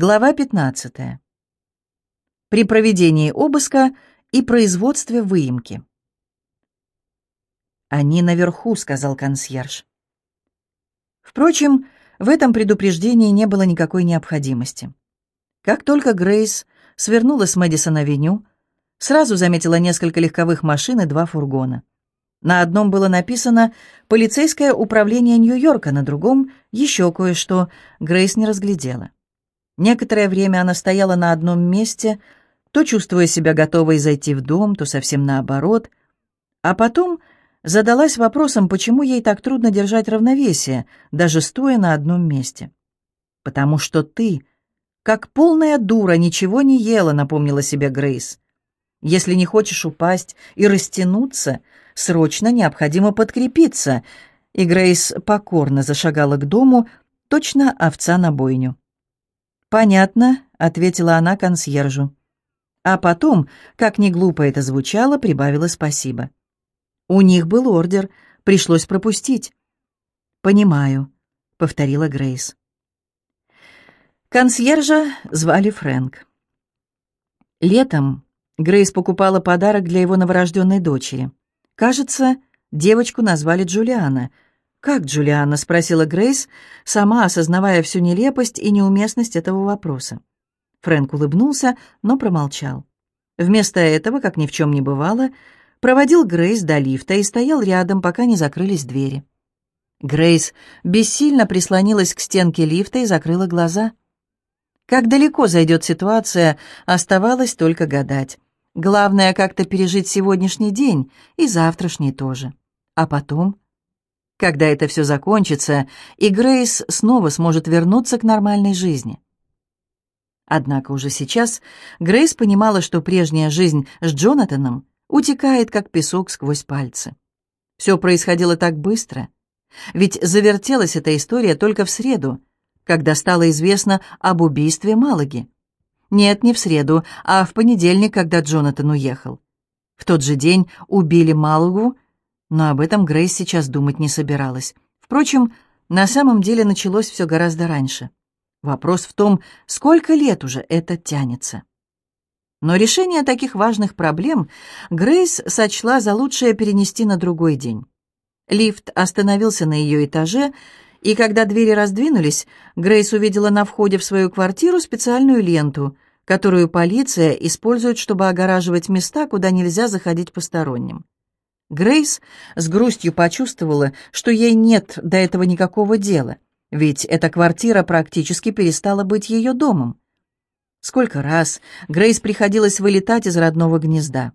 Глава 15. При проведении обыска и производстве выемки. «Они наверху», — сказал консьерж. Впрочем, в этом предупреждении не было никакой необходимости. Как только Грейс свернула с Мэдисон-авеню, сразу заметила несколько легковых машин и два фургона. На одном было написано «Полицейское управление Нью-Йорка», на другом — еще кое-что, Грейс не разглядела. Некоторое время она стояла на одном месте, то чувствуя себя готовой зайти в дом, то совсем наоборот, а потом задалась вопросом, почему ей так трудно держать равновесие, даже стоя на одном месте. «Потому что ты, как полная дура, ничего не ела», — напомнила себе Грейс. «Если не хочешь упасть и растянуться, срочно необходимо подкрепиться», и Грейс покорно зашагала к дому, точно овца на бойню. «Понятно», — ответила она консьержу. А потом, как ни глупо это звучало, прибавила спасибо. «У них был ордер, пришлось пропустить». «Понимаю», — повторила Грейс. Консьержа звали Фрэнк. Летом Грейс покупала подарок для его новорожденной дочери. Кажется, девочку назвали Джулиана — «Как Джулиана?» — спросила Грейс, сама осознавая всю нелепость и неуместность этого вопроса. Фрэнк улыбнулся, но промолчал. Вместо этого, как ни в чем не бывало, проводил Грейс до лифта и стоял рядом, пока не закрылись двери. Грейс бессильно прислонилась к стенке лифта и закрыла глаза. Как далеко зайдет ситуация, оставалось только гадать. Главное, как-то пережить сегодняшний день и завтрашний тоже. А потом когда это все закончится, и Грейс снова сможет вернуться к нормальной жизни. Однако уже сейчас Грейс понимала, что прежняя жизнь с Джонатаном утекает, как песок сквозь пальцы. Все происходило так быстро. Ведь завертелась эта история только в среду, когда стало известно об убийстве Малаги. Нет, не в среду, а в понедельник, когда Джонатан уехал. В тот же день убили Малагу, но об этом Грейс сейчас думать не собиралась. Впрочем, на самом деле началось все гораздо раньше. Вопрос в том, сколько лет уже это тянется. Но решение таких важных проблем Грейс сочла за лучшее перенести на другой день. Лифт остановился на ее этаже, и когда двери раздвинулись, Грейс увидела на входе в свою квартиру специальную ленту, которую полиция использует, чтобы огораживать места, куда нельзя заходить посторонним. Грейс с грустью почувствовала, что ей нет до этого никакого дела, ведь эта квартира практически перестала быть ее домом. Сколько раз Грейс приходилось вылетать из родного гнезда.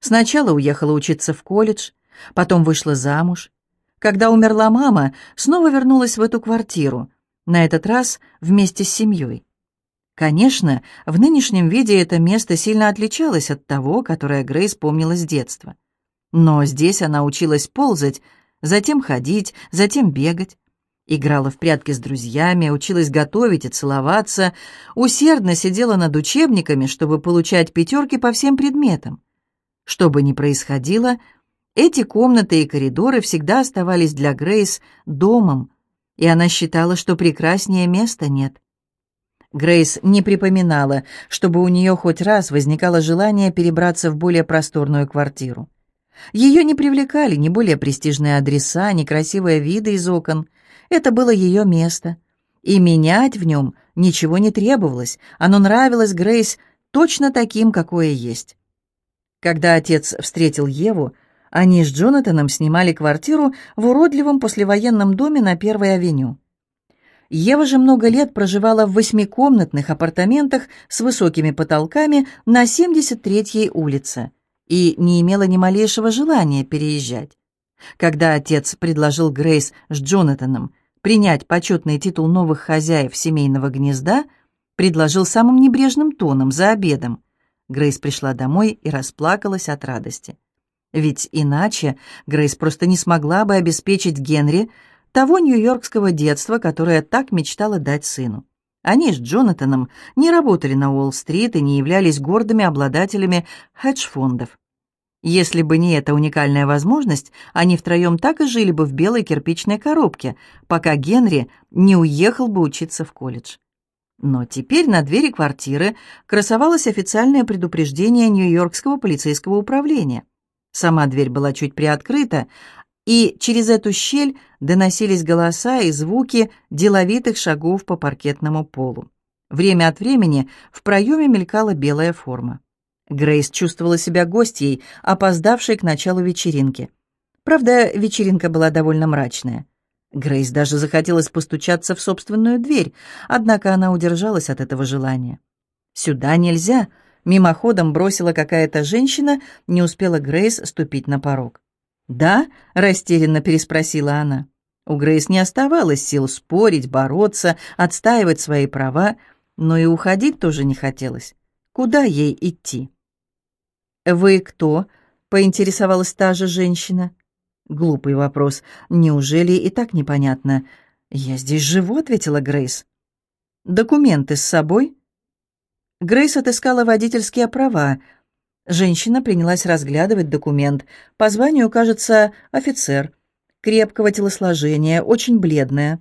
Сначала уехала учиться в колледж, потом вышла замуж. Когда умерла мама, снова вернулась в эту квартиру, на этот раз вместе с семьей. Конечно, в нынешнем виде это место сильно отличалось от того, которое Грейс помнила с детства. Но здесь она училась ползать, затем ходить, затем бегать. Играла в прятки с друзьями, училась готовить и целоваться, усердно сидела над учебниками, чтобы получать пятерки по всем предметам. Что бы ни происходило, эти комнаты и коридоры всегда оставались для Грейс домом, и она считала, что прекраснее места нет. Грейс не припоминала, чтобы у нее хоть раз возникало желание перебраться в более просторную квартиру. Ее не привлекали ни более престижные адреса, ни красивые виды из окон. Это было ее место. И менять в нем ничего не требовалось. Оно нравилось Грейс точно таким, какое есть. Когда отец встретил Еву, они с Джонатаном снимали квартиру в уродливом послевоенном доме на Первой авеню. Ева же много лет проживала в восьмикомнатных апартаментах с высокими потолками на 73-й улице – и не имела ни малейшего желания переезжать. Когда отец предложил Грейс с Джонатаном принять почетный титул новых хозяев семейного гнезда, предложил самым небрежным тоном за обедом. Грейс пришла домой и расплакалась от радости. Ведь иначе Грейс просто не смогла бы обеспечить Генри того нью-йоркского детства, которое так мечтала дать сыну. Они с Джонатаном не работали на Уолл-стрит и не являлись гордыми обладателями хедж-фондов. Если бы не эта уникальная возможность, они втроем так и жили бы в белой кирпичной коробке, пока Генри не уехал бы учиться в колледж. Но теперь на двери квартиры красовалось официальное предупреждение Нью-Йоркского полицейского управления. Сама дверь была чуть приоткрыта, и через эту щель доносились голоса и звуки деловитых шагов по паркетному полу. Время от времени в проеме мелькала белая форма. Грейс чувствовала себя гостьей, опоздавшей к началу вечеринки. Правда, вечеринка была довольно мрачная. Грейс даже захотелось постучаться в собственную дверь, однако она удержалась от этого желания. «Сюда нельзя!» — мимоходом бросила какая-то женщина, не успела Грейс ступить на порог. «Да?» — растерянно переспросила она. У Грейс не оставалось сил спорить, бороться, отстаивать свои права, но и уходить тоже не хотелось. Куда ей идти? «Вы кто?» — поинтересовалась та же женщина. Глупый вопрос. Неужели и так непонятно? «Я здесь живу», — ответила Грейс. «Документы с собой?» Грейс отыскала водительские права. Женщина принялась разглядывать документ. По званию, кажется, офицер. Крепкого телосложения, очень бледная.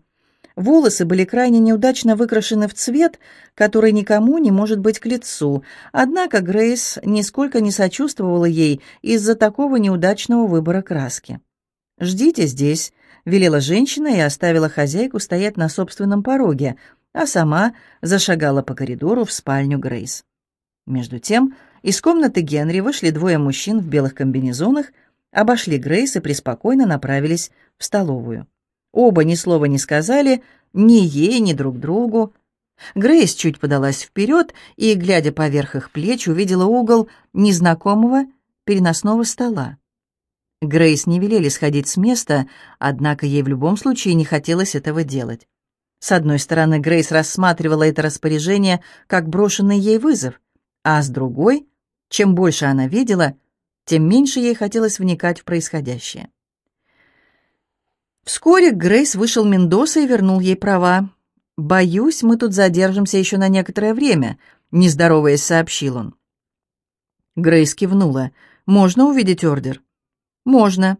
Волосы были крайне неудачно выкрашены в цвет, который никому не может быть к лицу, однако Грейс нисколько не сочувствовала ей из-за такого неудачного выбора краски. «Ждите здесь», — велела женщина и оставила хозяйку стоять на собственном пороге, а сама зашагала по коридору в спальню Грейс. Между тем, из комнаты Генри вышли двое мужчин в белых комбинезонах, обошли Грейс и преспокойно направились в столовую. Оба ни слова не сказали, ни ей, ни друг другу. Грейс чуть подалась вперед и, глядя поверх их плеч, увидела угол незнакомого переносного стола. Грейс не велели сходить с места, однако ей в любом случае не хотелось этого делать. С одной стороны, Грейс рассматривала это распоряжение как брошенный ей вызов, а с другой, чем больше она видела, тем меньше ей хотелось вникать в происходящее. Вскоре Грейс вышел Мендоса и вернул ей права. «Боюсь, мы тут задержимся еще на некоторое время», — нездороваясь сообщил он. Грейс кивнула. «Можно увидеть ордер?» «Можно».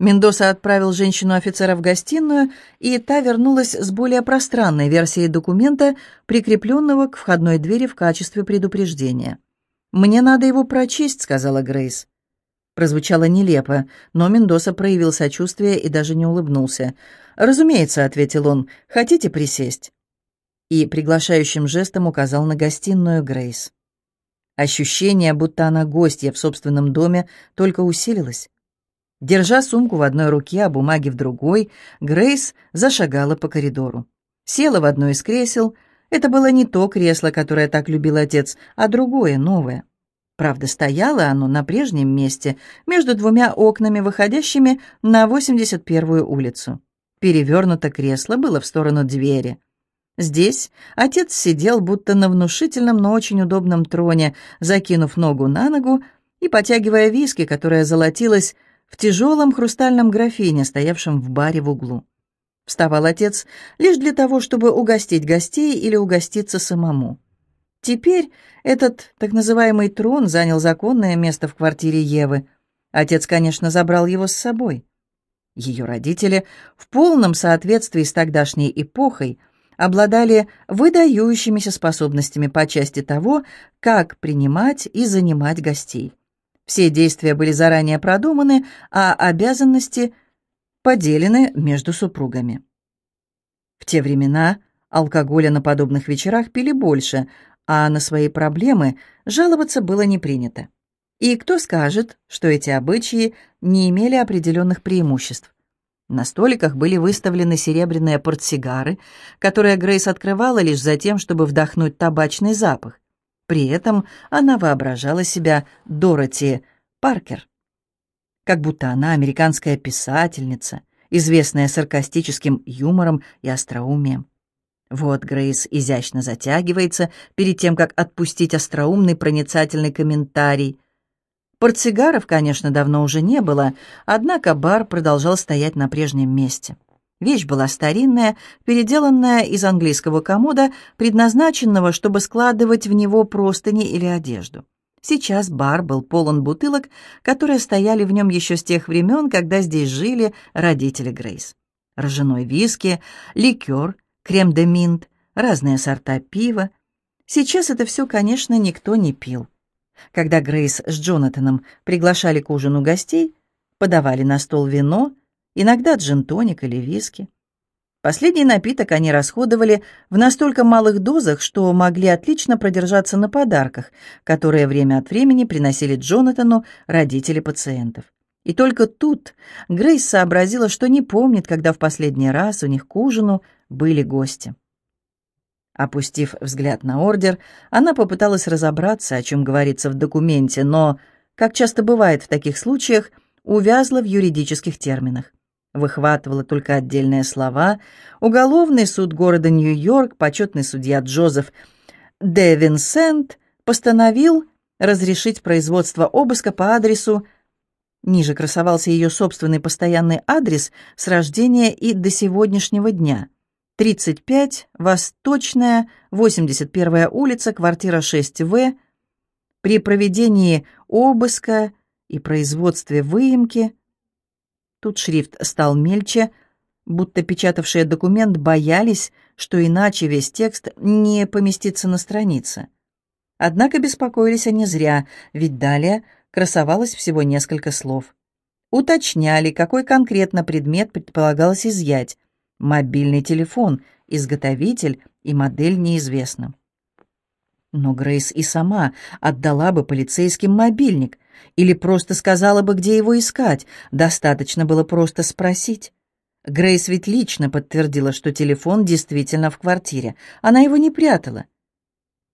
Мендоса отправил женщину-офицера в гостиную, и та вернулась с более пространной версией документа, прикрепленного к входной двери в качестве предупреждения. «Мне надо его прочесть», — сказала Грейс. Прозвучало нелепо, но Мендоса проявил сочувствие и даже не улыбнулся. «Разумеется», — ответил он, — «хотите присесть?» И приглашающим жестом указал на гостиную Грейс. Ощущение, будто она гостья в собственном доме, только усилилось. Держа сумку в одной руке, а бумаги в другой, Грейс зашагала по коридору. Села в одно из кресел. Это было не то кресло, которое так любил отец, а другое, новое. Правда, стояло оно на прежнем месте, между двумя окнами, выходящими на 81-ю улицу. Перевернуто кресло было в сторону двери. Здесь отец сидел будто на внушительном, но очень удобном троне, закинув ногу на ногу и потягивая виски, которая золотилась в тяжелом хрустальном графине, стоявшем в баре в углу. Вставал отец лишь для того, чтобы угостить гостей или угоститься самому. Теперь этот так называемый трон занял законное место в квартире Евы. Отец, конечно, забрал его с собой. Ее родители в полном соответствии с тогдашней эпохой обладали выдающимися способностями по части того, как принимать и занимать гостей. Все действия были заранее продуманы, а обязанности поделены между супругами. В те времена алкоголя на подобных вечерах пили больше, а на свои проблемы жаловаться было не принято. И кто скажет, что эти обычаи не имели определенных преимуществ? На столиках были выставлены серебряные портсигары, которые Грейс открывала лишь за тем, чтобы вдохнуть табачный запах. При этом она воображала себя Дороти Паркер. Как будто она американская писательница, известная саркастическим юмором и остроумием. Вот Грейс изящно затягивается перед тем, как отпустить остроумный проницательный комментарий. Портсигаров, конечно, давно уже не было, однако бар продолжал стоять на прежнем месте. Вещь была старинная, переделанная из английского комода, предназначенного, чтобы складывать в него простыни или одежду. Сейчас бар был полон бутылок, которые стояли в нем еще с тех времен, когда здесь жили родители Грейс. Ржаной виски, ликер, крем-де-минт, разные сорта пива. Сейчас это все, конечно, никто не пил. Когда Грейс с Джонатаном приглашали к ужину гостей, подавали на стол вино, иногда джин-тоник или виски. Последний напиток они расходовали в настолько малых дозах, что могли отлично продержаться на подарках, которые время от времени приносили Джонатану родители пациентов. И только тут Грейс сообразила, что не помнит, когда в последний раз у них к ужину были гости. Опустив взгляд на ордер, она попыталась разобраться, о чем говорится в документе, но, как часто бывает в таких случаях, увязла в юридических терминах выхватывала только отдельные слова. Уголовный суд города Нью-Йорк, почетный судья Джозеф Де Винсент постановил разрешить производство обыска по адресу Ниже красовался ее собственный постоянный адрес с рождения и до сегодняшнего дня. 35, Восточная, 81-я улица, квартира 6В. При проведении обыска и производстве выемки Тут шрифт стал мельче, будто печатавшие документ боялись, что иначе весь текст не поместится на странице. Однако беспокоились они зря, ведь далее красовалось всего несколько слов. Уточняли, какой конкретно предмет предполагалось изъять. Мобильный телефон, изготовитель и модель неизвестны. Но Грейс и сама отдала бы полицейским мобильник, или просто сказала бы, где его искать. Достаточно было просто спросить. Грейс ведь лично подтвердила, что телефон действительно в квартире. Она его не прятала.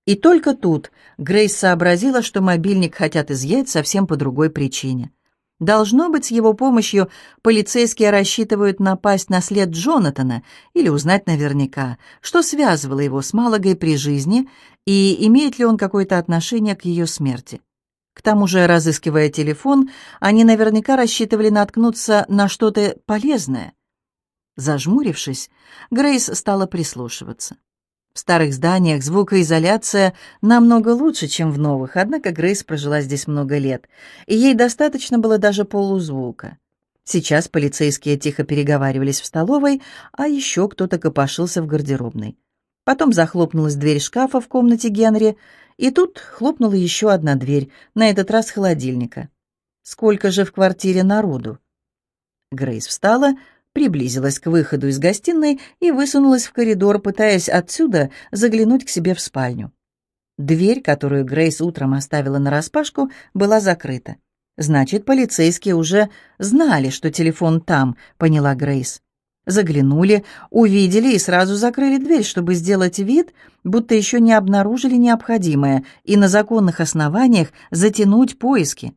И только тут Грейс сообразила, что мобильник хотят изъять совсем по другой причине. Должно быть, с его помощью полицейские рассчитывают напасть на след Джонатана или узнать наверняка, что связывало его с Малагой при жизни и имеет ли он какое-то отношение к ее смерти. К тому же, разыскивая телефон, они наверняка рассчитывали наткнуться на что-то полезное. Зажмурившись, Грейс стала прислушиваться. В старых зданиях звукоизоляция намного лучше, чем в новых, однако Грейс прожила здесь много лет, и ей достаточно было даже полузвука. Сейчас полицейские тихо переговаривались в столовой, а еще кто-то копошился в гардеробной. Потом захлопнулась дверь шкафа в комнате Генри, и тут хлопнула еще одна дверь, на этот раз холодильника. Сколько же в квартире народу? Грейс встала, приблизилась к выходу из гостиной и высунулась в коридор, пытаясь отсюда заглянуть к себе в спальню. Дверь, которую Грейс утром оставила нараспашку, была закрыта. Значит, полицейские уже знали, что телефон там, поняла Грейс. Заглянули, увидели и сразу закрыли дверь, чтобы сделать вид, будто еще не обнаружили необходимое, и на законных основаниях затянуть поиски.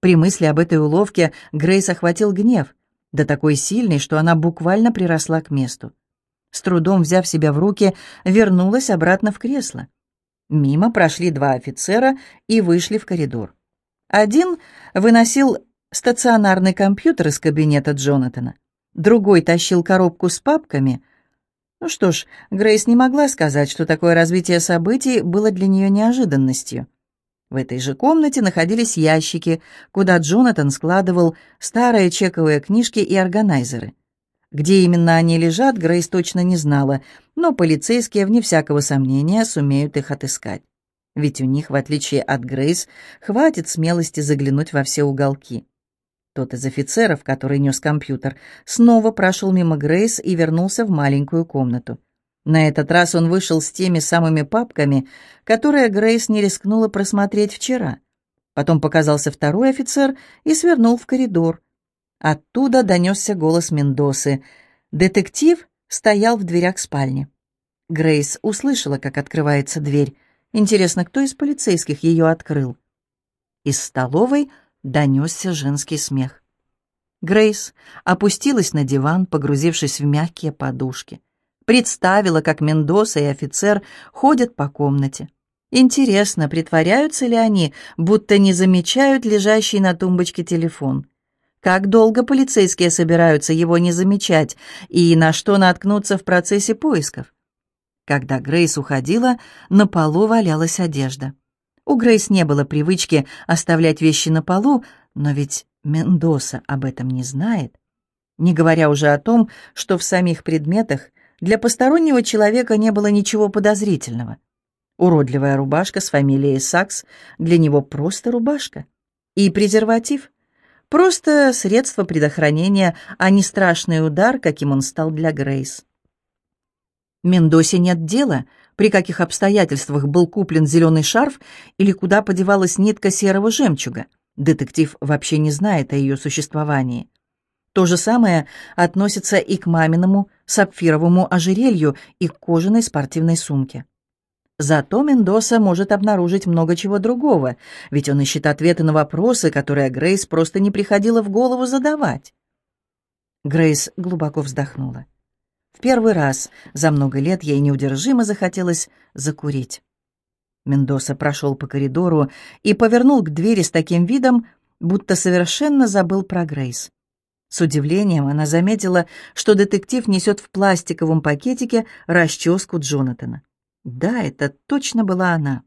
При мысли об этой уловке Грейс охватил гнев, да такой сильный, что она буквально приросла к месту. С трудом взяв себя в руки, вернулась обратно в кресло. Мимо прошли два офицера и вышли в коридор. Один выносил стационарный компьютер из кабинета Джонатана другой тащил коробку с папками. Ну что ж, Грейс не могла сказать, что такое развитие событий было для нее неожиданностью. В этой же комнате находились ящики, куда Джонатан складывал старые чековые книжки и органайзеры. Где именно они лежат, Грейс точно не знала, но полицейские, вне всякого сомнения, сумеют их отыскать. Ведь у них, в отличие от Грейс, хватит смелости заглянуть во все уголки. Тот из офицеров, который нес компьютер, снова прошел мимо Грейс и вернулся в маленькую комнату. На этот раз он вышел с теми самыми папками, которые Грейс не рискнула просмотреть вчера. Потом показался второй офицер и свернул в коридор. Оттуда донесся голос Мендосы. Детектив стоял в дверях спальни. Грейс услышала, как открывается дверь. Интересно, кто из полицейских ее открыл? Из столовой – донесся женский смех. Грейс опустилась на диван, погрузившись в мягкие подушки. Представила, как Мендоса и офицер ходят по комнате. Интересно, притворяются ли они, будто не замечают лежащий на тумбочке телефон? Как долго полицейские собираются его не замечать и на что наткнуться в процессе поисков? Когда Грейс уходила, на полу валялась одежда. У Грейс не было привычки оставлять вещи на полу, но ведь Мендоса об этом не знает. Не говоря уже о том, что в самих предметах для постороннего человека не было ничего подозрительного. Уродливая рубашка с фамилией Сакс для него просто рубашка. И презерватив — просто средство предохранения, а не страшный удар, каким он стал для Грейс. Мендосе нет дела, при каких обстоятельствах был куплен зеленый шарф или куда подевалась нитка серого жемчуга. Детектив вообще не знает о ее существовании. То же самое относится и к маминому сапфировому ожерелью и к кожаной спортивной сумке. Зато Мендоса может обнаружить много чего другого, ведь он ищет ответы на вопросы, которые Грейс просто не приходило в голову задавать. Грейс глубоко вздохнула. В первый раз за много лет ей неудержимо захотелось закурить. Мендоса прошел по коридору и повернул к двери с таким видом, будто совершенно забыл про Грейс. С удивлением она заметила, что детектив несет в пластиковом пакетике расческу Джонатана. Да, это точно была она.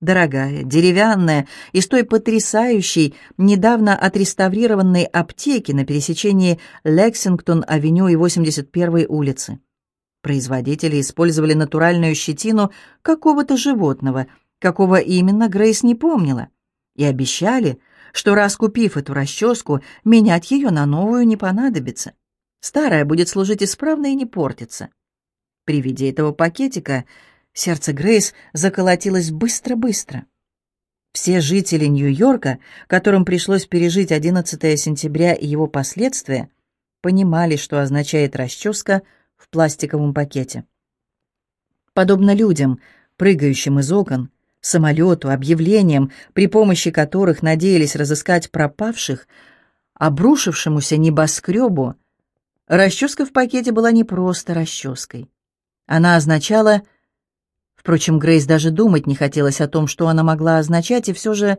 Дорогая, деревянная, из той потрясающей, недавно отреставрированной аптеки на пересечении Лексингтон-авеню и 81-й улицы. Производители использовали натуральную щетину какого-то животного, какого именно Грейс не помнила, и обещали, что раз купив эту расческу, менять ее на новую не понадобится. Старая будет служить исправно и не портиться. При виде этого пакетика Сердце Грейс заколотилось быстро-быстро. Все жители Нью-Йорка, которым пришлось пережить 11 сентября и его последствия, понимали, что означает расческа в пластиковом пакете. Подобно людям, прыгающим из окон, самолету, объявлениям, при помощи которых надеялись разыскать пропавших, обрушившемуся небоскребу, расческа в пакете была не просто расческой. Она означала Впрочем, Грейс даже думать не хотелось о том, что она могла означать, и все же...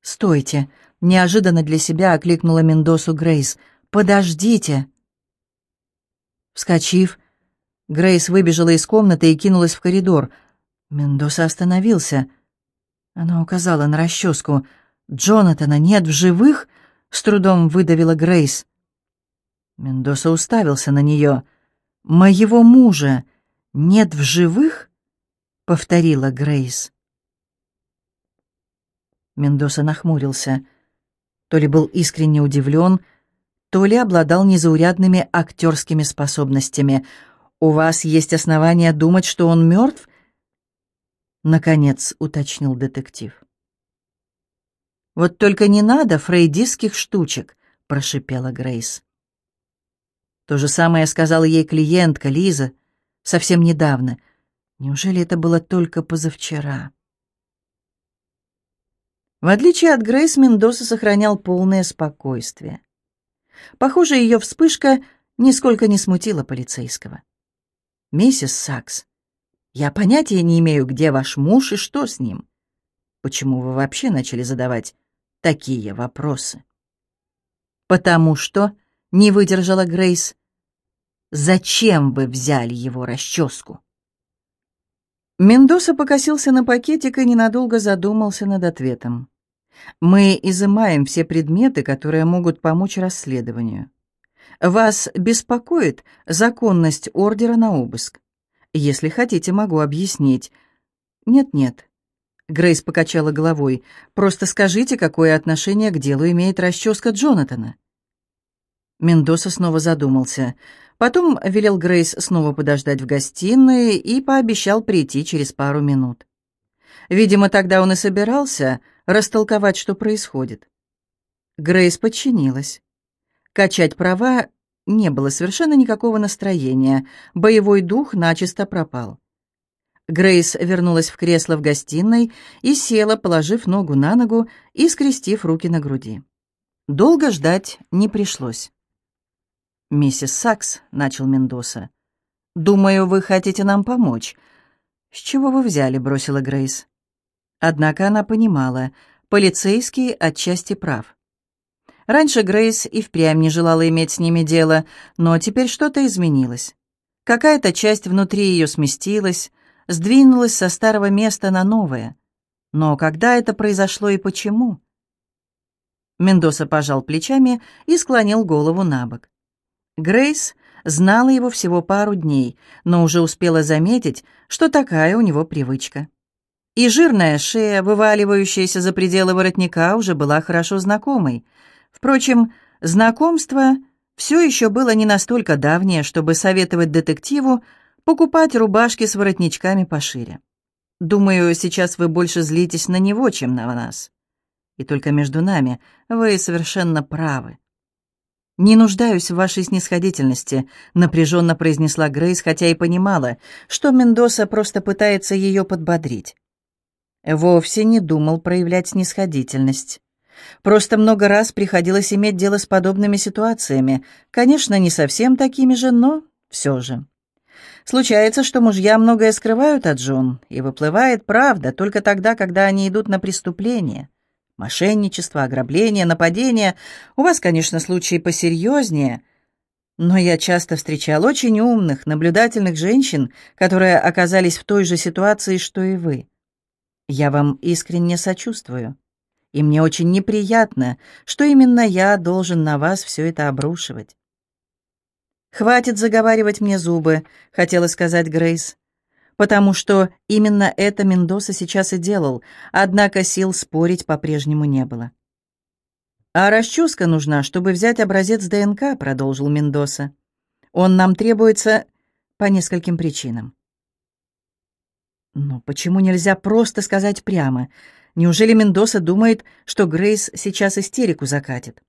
«Стойте!» — неожиданно для себя окликнула Мендосу Грейс. «Подождите!» Вскочив, Грейс выбежала из комнаты и кинулась в коридор. Мендоса остановился. Она указала на расческу. «Джонатана нет в живых?» — с трудом выдавила Грейс. Мендоса уставился на нее. «Моего мужа нет в живых?» — повторила Грейс. Мендоса нахмурился. То ли был искренне удивлен, то ли обладал незаурядными актерскими способностями. «У вас есть основания думать, что он мертв?» Наконец уточнил детектив. «Вот только не надо фрейдистских штучек», — прошипела Грейс. То же самое сказала ей клиентка Лиза совсем недавно — Неужели это было только позавчера? В отличие от Грейс, Мендоса сохранял полное спокойствие. Похоже, ее вспышка нисколько не смутила полицейского. «Миссис Сакс, я понятия не имею, где ваш муж и что с ним. Почему вы вообще начали задавать такие вопросы?» «Потому что...» — не выдержала Грейс. «Зачем вы взяли его расческу?» Мендоса покосился на пакетик и ненадолго задумался над ответом. «Мы изымаем все предметы, которые могут помочь расследованию. Вас беспокоит законность ордера на обыск? Если хотите, могу объяснить». «Нет-нет». Грейс покачала головой. «Просто скажите, какое отношение к делу имеет расческа Джонатана?» Мендоса снова задумался. Потом велел Грейс снова подождать в гостиной и пообещал прийти через пару минут. Видимо, тогда он и собирался растолковать, что происходит. Грейс подчинилась. Качать права не было совершенно никакого настроения, боевой дух начисто пропал. Грейс вернулась в кресло в гостиной и села, положив ногу на ногу и скрестив руки на груди. Долго ждать не пришлось. «Миссис Сакс», — начал Мендоса, — «думаю, вы хотите нам помочь». «С чего вы взяли?» — бросила Грейс. Однако она понимала, полицейский отчасти прав. Раньше Грейс и впрямь не желала иметь с ними дело, но теперь что-то изменилось. Какая-то часть внутри ее сместилась, сдвинулась со старого места на новое. Но когда это произошло и почему? Мендоса пожал плечами и склонил голову на бок. Грейс знала его всего пару дней, но уже успела заметить, что такая у него привычка. И жирная шея, вываливающаяся за пределы воротника, уже была хорошо знакомой. Впрочем, знакомство все еще было не настолько давнее, чтобы советовать детективу покупать рубашки с воротничками пошире. Думаю, сейчас вы больше злитесь на него, чем на нас. И только между нами вы совершенно правы. «Не нуждаюсь в вашей снисходительности», — напряженно произнесла Грейс, хотя и понимала, что Мендоса просто пытается ее подбодрить. Вовсе не думал проявлять снисходительность. Просто много раз приходилось иметь дело с подобными ситуациями. Конечно, не совсем такими же, но все же. Случается, что мужья многое скрывают от жен, и выплывает правда только тогда, когда они идут на преступление. Мошенничество, ограбление, нападение. У вас, конечно, случаи посерьезнее. Но я часто встречал очень умных, наблюдательных женщин, которые оказались в той же ситуации, что и вы. Я вам искренне сочувствую. И мне очень неприятно, что именно я должен на вас все это обрушивать. «Хватит заговаривать мне зубы», — хотела сказать Грейс потому что именно это Мендоса сейчас и делал, однако сил спорить по-прежнему не было. «А расческа нужна, чтобы взять образец ДНК», — продолжил Мендоса. «Он нам требуется по нескольким причинам». «Но почему нельзя просто сказать прямо? Неужели Мендоса думает, что Грейс сейчас истерику закатит?»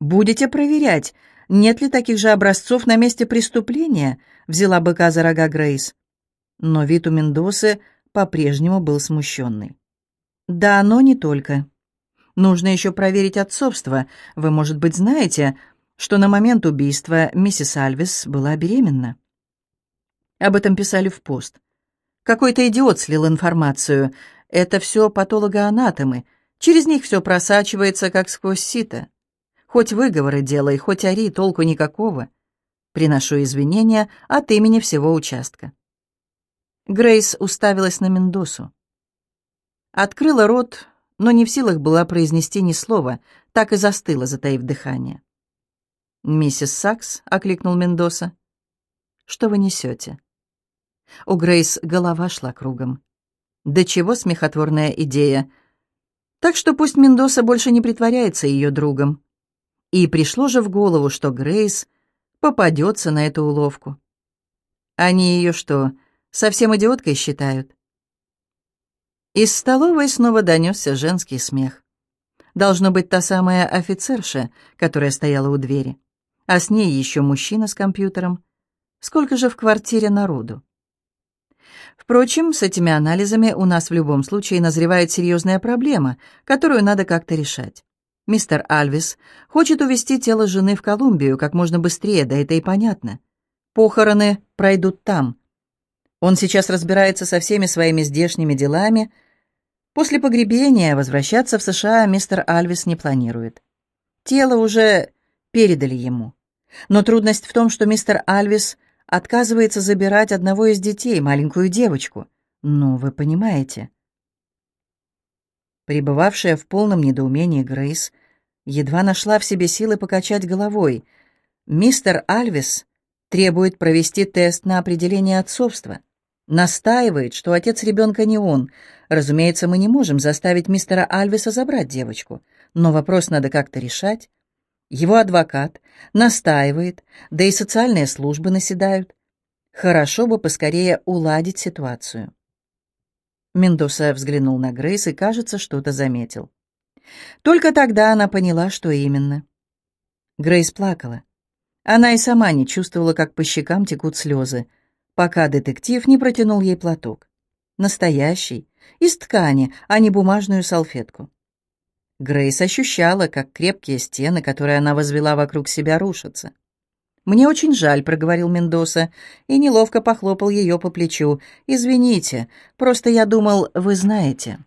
«Будете проверять, нет ли таких же образцов на месте преступления?» — взяла быка за рога Грейс но вид у Мендосы по-прежнему был смущенный. «Да, но не только. Нужно еще проверить отцовство. Вы, может быть, знаете, что на момент убийства миссис Альвис была беременна?» Об этом писали в пост. Какой-то идиот слил информацию. Это все патологоанатомы. Через них все просачивается, как сквозь сито. Хоть выговоры делай, хоть ори, толку никакого. Приношу извинения от имени всего участка. Грейс уставилась на Мендосу. Открыла рот, но не в силах была произнести ни слова, так и застыла, затаив дыхание. «Миссис Сакс», — окликнул Мендоса, — «что вы несете?» У Грейс голова шла кругом. «Да чего смехотворная идея!» Так что пусть Мендоса больше не притворяется ее другом. И пришло же в голову, что Грейс попадется на эту уловку. Они ее что, Совсем идиоткой считают. Из столовой снова донесся женский смех. Должно быть та самая офицерша, которая стояла у двери. А с ней еще мужчина с компьютером. Сколько же в квартире народу? Впрочем, с этими анализами у нас в любом случае назревает серьезная проблема, которую надо как-то решать. Мистер Альвис хочет увезти тело жены в Колумбию как можно быстрее, да это и понятно. Похороны пройдут там, он сейчас разбирается со всеми своими здешними делами. После погребения возвращаться в США мистер Альвис не планирует. Тело уже передали ему. Но трудность в том, что мистер Альвис отказывается забирать одного из детей, маленькую девочку. Ну, вы понимаете. Пребывавшая в полном недоумении Грейс едва нашла в себе силы покачать головой. Мистер Альвис требует провести тест на определение отцовства. Настаивает, что отец ребенка не он. Разумеется, мы не можем заставить мистера Альвиса забрать девочку, но вопрос надо как-то решать. Его адвокат настаивает, да и социальные службы наседают. Хорошо бы поскорее уладить ситуацию. Мендоса взглянул на Грейс и, кажется, что-то заметил. Только тогда она поняла, что именно. Грейс плакала. Она и сама не чувствовала, как по щекам текут слезы пока детектив не протянул ей платок. Настоящий, из ткани, а не бумажную салфетку. Грейс ощущала, как крепкие стены, которые она возвела вокруг себя, рушатся. «Мне очень жаль», — проговорил Мендоса и неловко похлопал ее по плечу. «Извините, просто я думал, вы знаете».